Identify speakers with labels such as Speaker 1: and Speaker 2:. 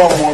Speaker 1: Yes,